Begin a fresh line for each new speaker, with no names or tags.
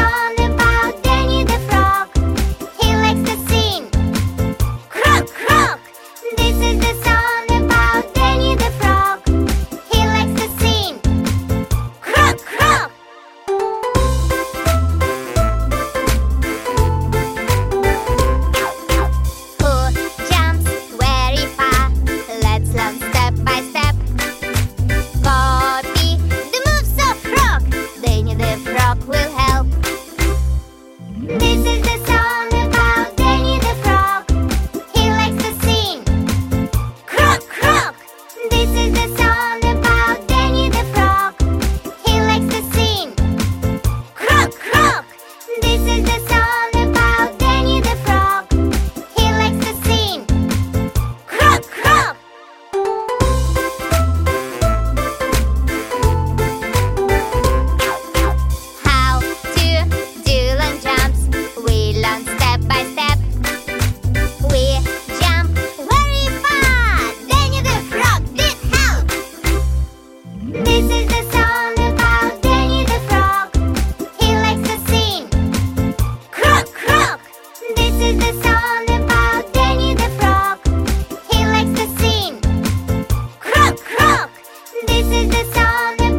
전 the sun.